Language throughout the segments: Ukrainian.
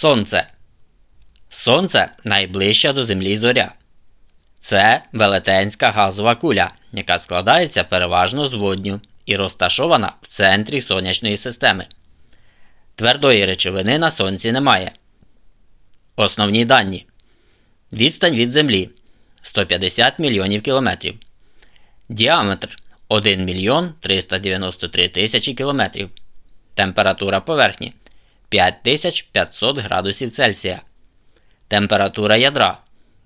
Сонце. Сонце найближча до Землі зоря. Це велетенська газова куля, яка складається переважно з водню і розташована в центрі сонячної системи. Твердої речовини на сонці немає. Основні дані. Відстань від Землі 150 мільйонів кілометрів. Діаметр 1 мільйон 393 тисячі кілометрів. Температура поверхні 5500 градусів Цельсія. Температура ядра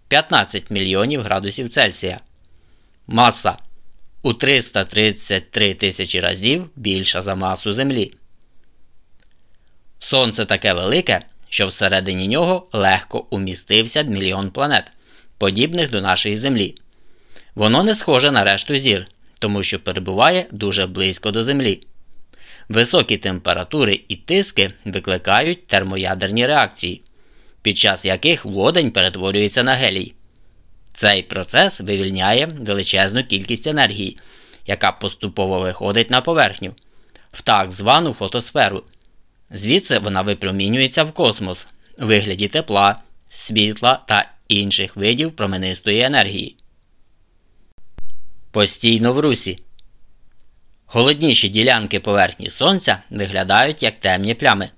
15 мільйонів градусів Цельсія. Маса у 333 тисячі разів більша за масу Землі. Сонце таке велике, що всередині нього легко умістився мільйон планет, подібних до нашої Землі. Воно не схоже на решту зір, тому що перебуває дуже близько до Землі. Високі температури і тиски викликають термоядерні реакції, під час яких водень перетворюється на гелій. Цей процес вивільняє величезну кількість енергії, яка поступово виходить на поверхню, в так звану фотосферу. Звідси вона випромінюється в космос у вигляді тепла, світла та інших видів променистої енергії. Постійно в русі. Холодніші ділянки поверхні Сонця виглядають як темні плями.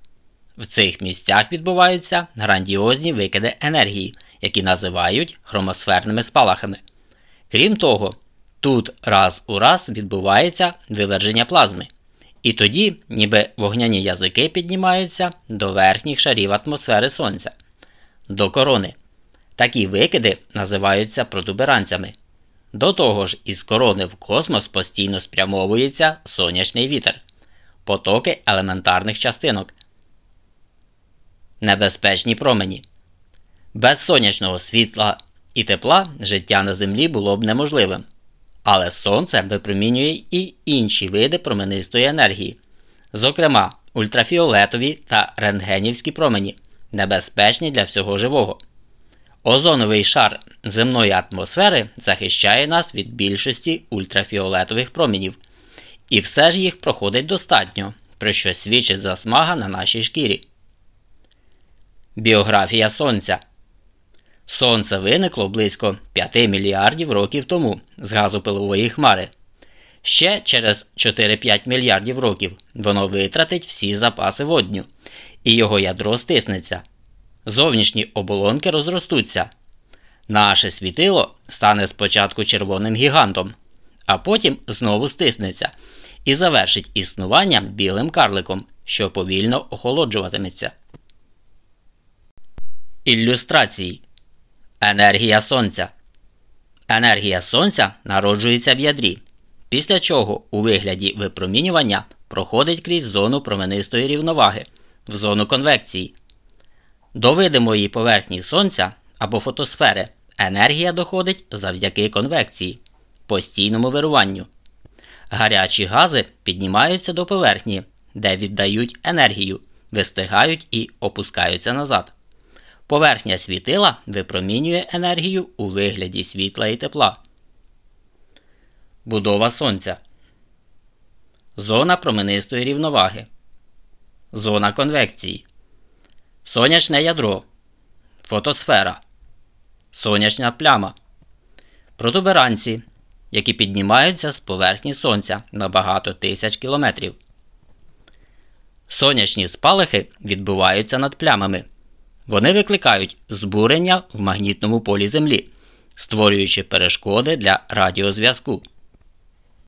В цих місцях відбуваються грандіозні викиди енергії, які називають хромосферними спалахами. Крім того, тут раз у раз відбувається виверження плазми. І тоді, ніби вогняні язики піднімаються до верхніх шарів атмосфери Сонця, до корони. Такі викиди називаються протуберанцями. До того ж, із корони в космос постійно спрямовується сонячний вітер, потоки елементарних частинок, небезпечні промені. Без сонячного світла і тепла життя на Землі було б неможливим. Але Сонце випромінює і інші види променистої енергії, зокрема ультрафіолетові та рентгенівські промені, небезпечні для всього живого. Озоновий шар земної атмосфери захищає нас від більшості ультрафіолетових промінів, і все ж їх проходить достатньо, про що свідчить засмага на нашій шкірі. Біографія Сонця Сонце виникло близько 5 мільярдів років тому з газопилової хмари. Ще через 4-5 мільярдів років воно витратить всі запаси водню, і його ядро стиснеться. Зовнішні оболонки розростуться. Наше світило стане спочатку червоним гігантом, а потім знову стиснеться і завершить існування білим карликом, що повільно охолоджуватиметься. Ілюстрації Енергія Сонця. Енергія Сонця народжується в ядрі, після чого у вигляді випромінювання проходить крізь зону променистої рівноваги в зону конвекції. До видимої поверхні Сонця або фотосфери енергія доходить завдяки конвекції, постійному вируванню. Гарячі гази піднімаються до поверхні, де віддають енергію, вистигають і опускаються назад. Поверхня світила випромінює енергію у вигляді світла і тепла. Будова Сонця. Зона променистої рівноваги. Зона конвекції. Сонячне ядро. Фотосфера. Сонячна пляма. Протуберанці, які піднімаються з поверхні Сонця на багато тисяч кілометрів. Сонячні спалахи відбуваються над плямами. Вони викликають збурення в магнітному полі Землі, створюючи перешкоди для радіозв'язку.